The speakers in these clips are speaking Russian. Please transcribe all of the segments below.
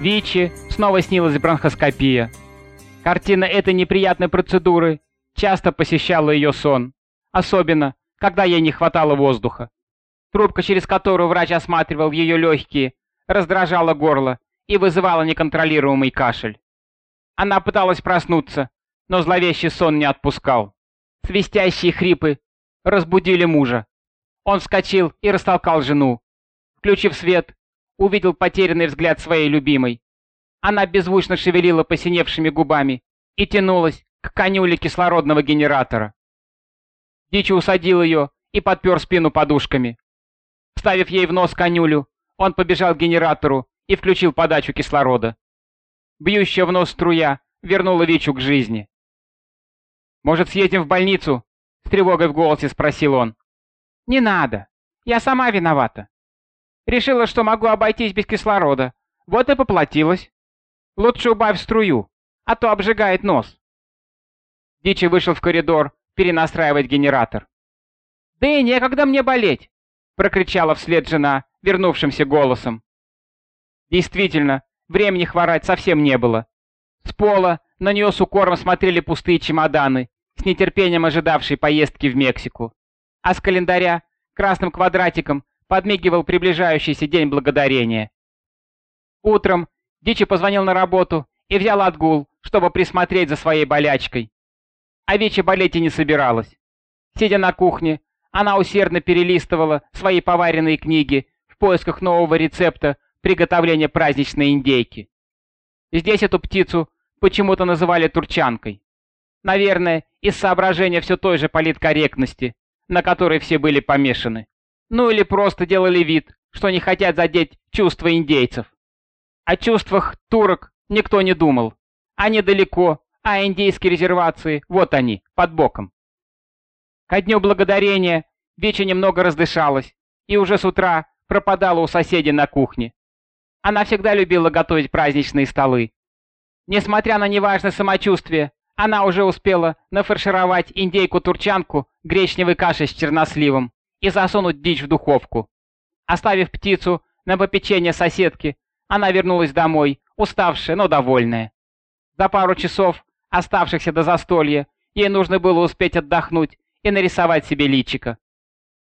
Вичи снова снилась бронхоскопия. Картина этой неприятной процедуры часто посещала ее сон, особенно, когда ей не хватало воздуха. Трубка, через которую врач осматривал ее легкие, раздражала горло и вызывала неконтролируемый кашель. Она пыталась проснуться, но зловещий сон не отпускал. Свистящие хрипы разбудили мужа. Он вскочил и растолкал жену. Включив свет, увидел потерянный взгляд своей любимой. Она беззвучно шевелила посиневшими губами и тянулась к конюле кислородного генератора. Дичи усадил ее и подпер спину подушками. Вставив ей в нос конюлю, он побежал к генератору и включил подачу кислорода. Бьющая в нос струя вернула Вичу к жизни. «Может, съедем в больницу?» — с тревогой в голосе спросил он. «Не надо. Я сама виновата. Решила, что могу обойтись без кислорода. Вот и поплатилась. Лучше убавь струю, а то обжигает нос». Дичи вышел в коридор перенастраивать генератор. «Да и некогда мне болеть!» — прокричала вслед жена, вернувшимся голосом. Действительно, времени хворать совсем не было. С пола на нее с укором смотрели пустые чемоданы, с нетерпением ожидавшие поездки в Мексику. А с календаря красным квадратиком подмигивал приближающийся День Благодарения. Утром Дичи позвонил на работу и взял отгул, чтобы присмотреть за своей болячкой. А Вичи болеть и не собиралась. Сидя на кухне, она усердно перелистывала свои поваренные книги в поисках нового рецепта приготовления праздничной индейки. Здесь эту птицу почему-то называли турчанкой. Наверное, из соображения все той же политкорректности, на которой все были помешаны. Ну или просто делали вид, что не хотят задеть чувства индейцев. О чувствах турок никто не думал. Они далеко, а индейские резервации, вот они, под боком. Ко дню благодарения Веча немного раздышалась и уже с утра пропадала у соседей на кухне. Она всегда любила готовить праздничные столы. Несмотря на неважное самочувствие, она уже успела нафаршировать индейку-турчанку гречневой кашей с черносливом и засунуть дичь в духовку. Оставив птицу на попечение соседки, она вернулась домой, уставшая, но довольная. За пару часов, оставшихся до застолья, ей нужно было успеть отдохнуть и нарисовать себе личико.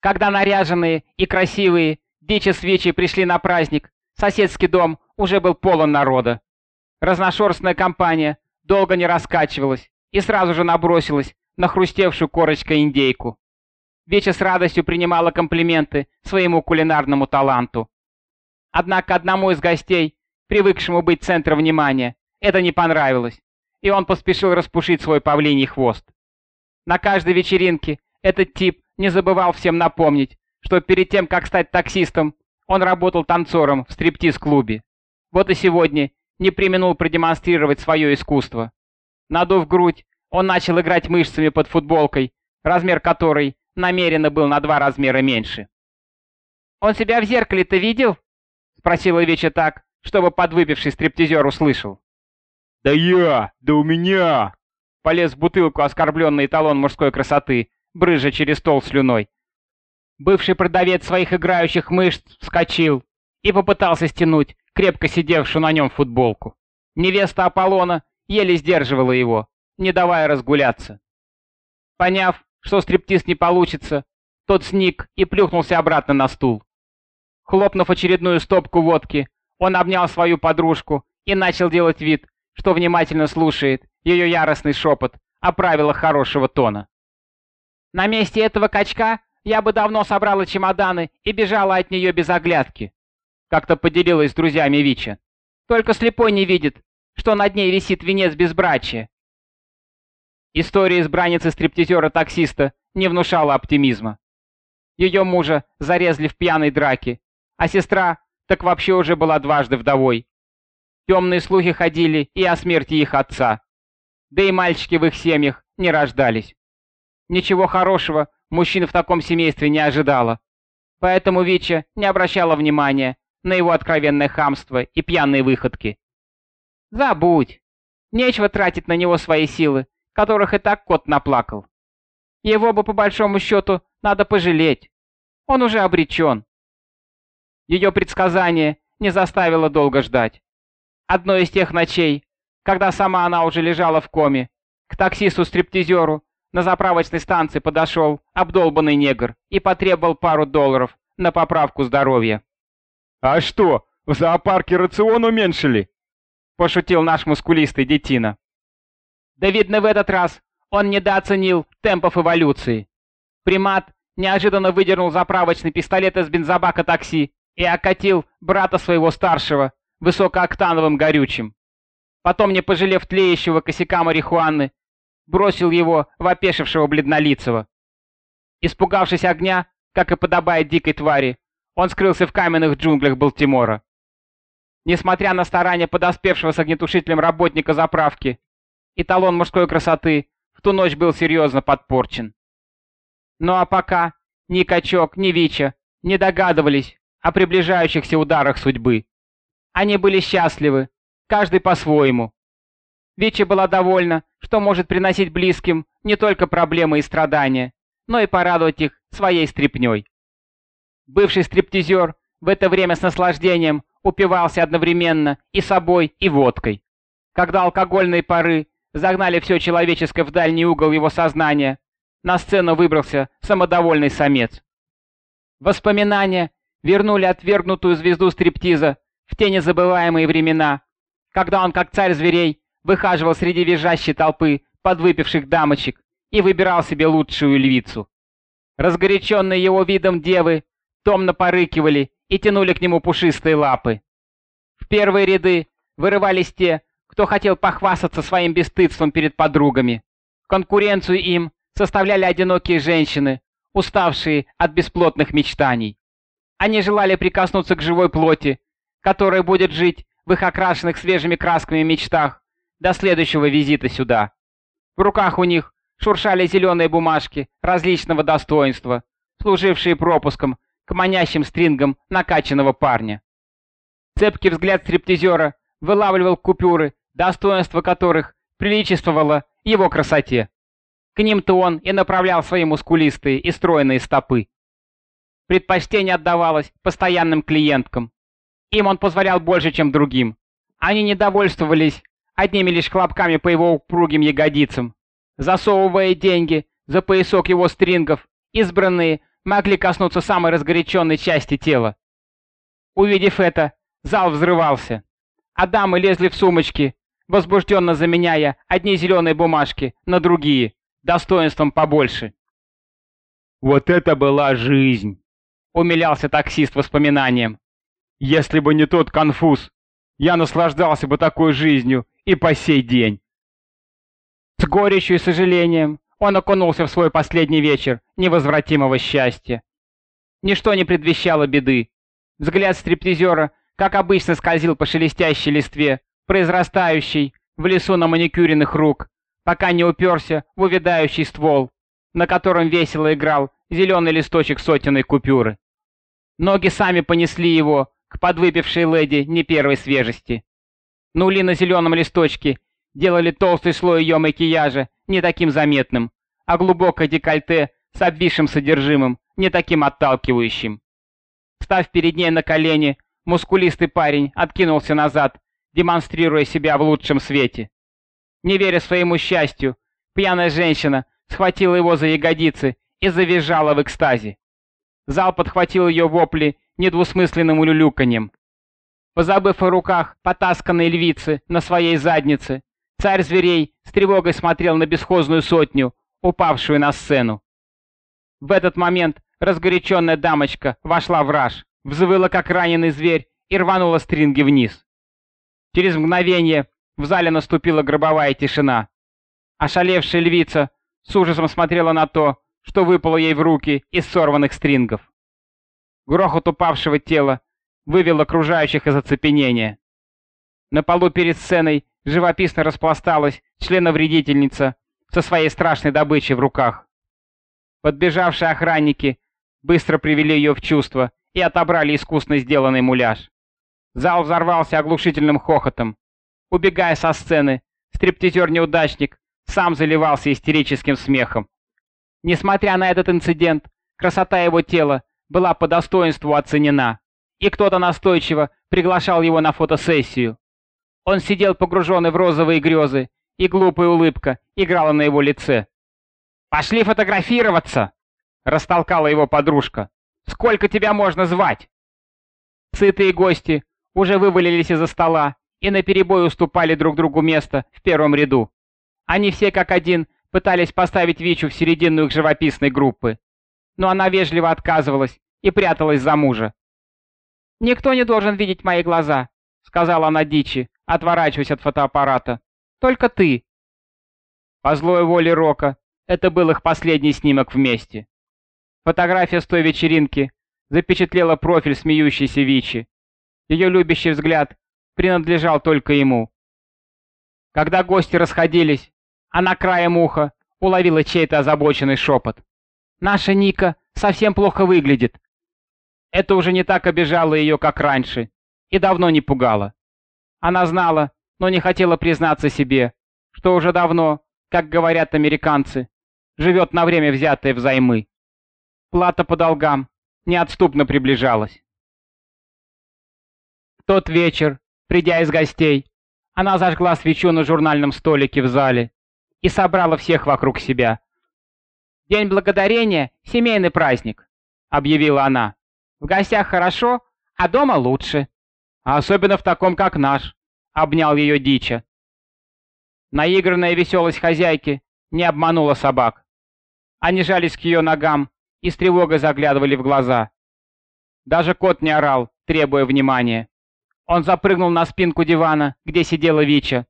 Когда наряженные и красивые дичи свечи пришли на праздник, соседский дом уже был полон народа. Разношерстная компания долго не раскачивалась и сразу же набросилась на хрустевшую корочкой индейку. Веча с радостью принимала комплименты своему кулинарному таланту. Однако одному из гостей, привыкшему быть центром внимания, это не понравилось, и он поспешил распушить свой павлиний хвост. На каждой вечеринке этот тип не забывал всем напомнить, что перед тем, как стать таксистом, он работал танцором в стриптиз-клубе. Вот и сегодня не применул продемонстрировать свое искусство. Надув грудь, он начал играть мышцами под футболкой, размер которой намеренно был на два размера меньше. «Он себя в зеркале-то видел?» — спросила Веча так, чтобы подвыпивший стриптизер услышал. «Да я! Да у меня!» Полез в бутылку оскорбленный эталон мужской красоты, брыжа через стол слюной. Бывший продавец своих играющих мышц вскочил и попытался стянуть крепко сидевшую на нем футболку. Невеста Аполлона еле сдерживала его, не давая разгуляться. Поняв, что стриптиз не получится, тот сник и плюхнулся обратно на стул. Хлопнув очередную стопку водки, он обнял свою подружку и начал делать вид, что внимательно слушает ее яростный шепот о правилах хорошего тона. На месте этого качка я бы давно собрала чемоданы и бежала от нее без оглядки. Как-то поделилась с друзьями Вича. Только слепой не видит, что над ней висит венец безбрачия. История избранницы стриптизера-таксиста не внушала оптимизма. Ее мужа зарезали в пьяной драке, а сестра так вообще уже была дважды вдовой. Темные слухи ходили и о смерти их отца. Да и мальчики в их семьях не рождались. Ничего хорошего мужчина в таком семействе не ожидала. Поэтому Вича не обращала внимания на его откровенное хамство и пьяные выходки. Забудь. Нечего тратить на него свои силы, которых и так кот наплакал. Его бы по большому счету надо пожалеть. Он уже обречен. Ее предсказание не заставило долго ждать. одной из тех ночей, когда сама она уже лежала в коме, к таксисту-стриптизеру на заправочной станции подошел обдолбанный негр и потребовал пару долларов на поправку здоровья. «А что, в зоопарке рацион уменьшили?» — пошутил наш мускулистый детина. Да видно в этот раз он недооценил темпов эволюции. Примат неожиданно выдернул заправочный пистолет из бензобака такси и окатил брата своего старшего высокооктановым горючим. Потом, не пожалев тлеющего косяка марихуаны, бросил его в опешившего бледнолицего. Испугавшись огня, как и подобает дикой твари, он скрылся в каменных джунглях Балтимора. Несмотря на старания подоспевшего с огнетушителем работника заправки, эталон мужской красоты в ту ночь был серьезно подпорчен. Ну а пока ни Качок, ни Вича не догадывались о приближающихся ударах судьбы. Они были счастливы, каждый по-своему. Вича была довольна, что может приносить близким не только проблемы и страдания, но и порадовать их своей стряпнёй. Бывший стриптизер в это время с наслаждением упивался одновременно и собой, и водкой. Когда алкогольные пары загнали все человеческое в дальний угол его сознания, на сцену выбрался самодовольный самец. Воспоминания вернули отвергнутую звезду стриптиза в те незабываемые времена, когда он, как царь зверей, выхаживал среди визжащей толпы подвыпивших дамочек и выбирал себе лучшую львицу. Разгоряченные его видом девы томно порыкивали и тянули к нему пушистые лапы. В первые ряды вырывались те, кто хотел похвастаться своим бесстыдством перед подругами. Конкуренцию им составляли одинокие женщины, уставшие от бесплотных мечтаний. Они желали прикоснуться к живой плоти, которая будет жить в их окрашенных свежими красками мечтах до следующего визита сюда. В руках у них шуршали зеленые бумажки различного достоинства, служившие пропуском к манящим стрингам накачанного парня. Цепкий взгляд стриптизера вылавливал купюры, достоинство которых приличествовало его красоте. К ним-то он и направлял свои мускулистые и стройные стопы. Предпочтение отдавалось постоянным клиенткам. Им он позволял больше, чем другим. Они недовольствовались одними лишь хлопками по его упругим ягодицам. Засовывая деньги за поясок его стрингов, избранные могли коснуться самой разгоряченной части тела. Увидев это, зал взрывался, а дамы лезли в сумочки, возбужденно заменяя одни зеленые бумажки на другие, достоинством побольше. «Вот это была жизнь!» — умилялся таксист воспоминанием. «Если бы не тот конфуз, я наслаждался бы такой жизнью и по сей день!» С горечью и сожалением он окунулся в свой последний вечер невозвратимого счастья. Ничто не предвещало беды. Взгляд стриптизера, как обычно, скользил по шелестящей листве, произрастающей в лесу на маникюренных рук, пока не уперся в увядающий ствол, на котором весело играл зеленый листочек сотенной купюры. Ноги сами понесли его к подвыпившей леди не первой свежести. Нули на зеленом листочке делали толстый слой ее макияжа не таким заметным, а глубокое декольте с обвисшим содержимым не таким отталкивающим. Став перед ней на колени, мускулистый парень откинулся назад, демонстрируя себя в лучшем свете. Не веря своему счастью, пьяная женщина схватила его за ягодицы и завизжала в экстазе. Зал подхватил ее вопли недвусмысленным улюлюканьем. Позабыв о руках потасканной львицы на своей заднице, Царь зверей с тревогой смотрел на бесхозную сотню, упавшую на сцену. В этот момент разгоряченная дамочка вошла в раж, взвыла как раненый зверь и рванула стринги вниз. Через мгновение в зале наступила гробовая тишина. Ошалевшая львица с ужасом смотрела на то, что выпало ей в руки из сорванных стрингов. Грохот упавшего тела вывел окружающих из оцепенения. На полу перед сценой живописно распласталась членовредительница со своей страшной добычей в руках. Подбежавшие охранники быстро привели ее в чувство и отобрали искусно сделанный муляж. Зал взорвался оглушительным хохотом. Убегая со сцены, стриптизер-неудачник сам заливался истерическим смехом. Несмотря на этот инцидент, красота его тела была по достоинству оценена, и кто-то настойчиво приглашал его на фотосессию. Он сидел погруженный в розовые грезы, и глупая улыбка играла на его лице. «Пошли фотографироваться!» — растолкала его подружка. «Сколько тебя можно звать?» Сытые гости уже вывалились из-за стола и наперебой уступали друг другу место в первом ряду. Они все как один пытались поставить Вичу в середину их живописной группы, но она вежливо отказывалась и пряталась за мужа. «Никто не должен видеть мои глаза», — сказала она Дичи, отворачиваясь от фотоаппарата. «Только ты». По злой воле Рока это был их последний снимок вместе. Фотография с той вечеринки запечатлела профиль смеющейся Вичи. Ее любящий взгляд принадлежал только ему. Когда гости расходились, она краем уха уловила чей-то озабоченный шепот. «Наша Ника совсем плохо выглядит». Это уже не так обижало ее, как раньше, и давно не пугало. Она знала, но не хотела признаться себе, что уже давно, как говорят американцы, живет на время взятое взаймы. Плата по долгам неотступно приближалась. Тот вечер, придя из гостей, она зажгла свечу на журнальном столике в зале и собрала всех вокруг себя. «День благодарения — семейный праздник», — объявила она. «В гостях хорошо, а дома лучше. А особенно в таком, как наш», — обнял ее Дича. Наигранная веселость хозяйки не обманула собак. Они жались к ее ногам и с тревогой заглядывали в глаза. Даже кот не орал, требуя внимания. Он запрыгнул на спинку дивана, где сидела Вича,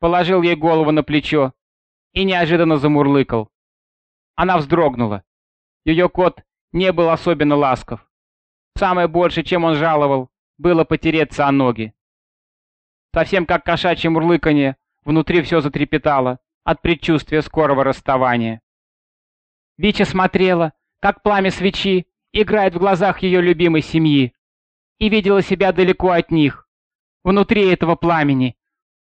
положил ей голову на плечо и неожиданно замурлыкал. Она вздрогнула. Ее кот не был особенно ласков. Самое большее, чем он жаловал, было потереться о ноги. Совсем как кошачье мурлыканье, внутри все затрепетало от предчувствия скорого расставания. Вича смотрела, как пламя свечи играет в глазах ее любимой семьи, и видела себя далеко от них, внутри этого пламени,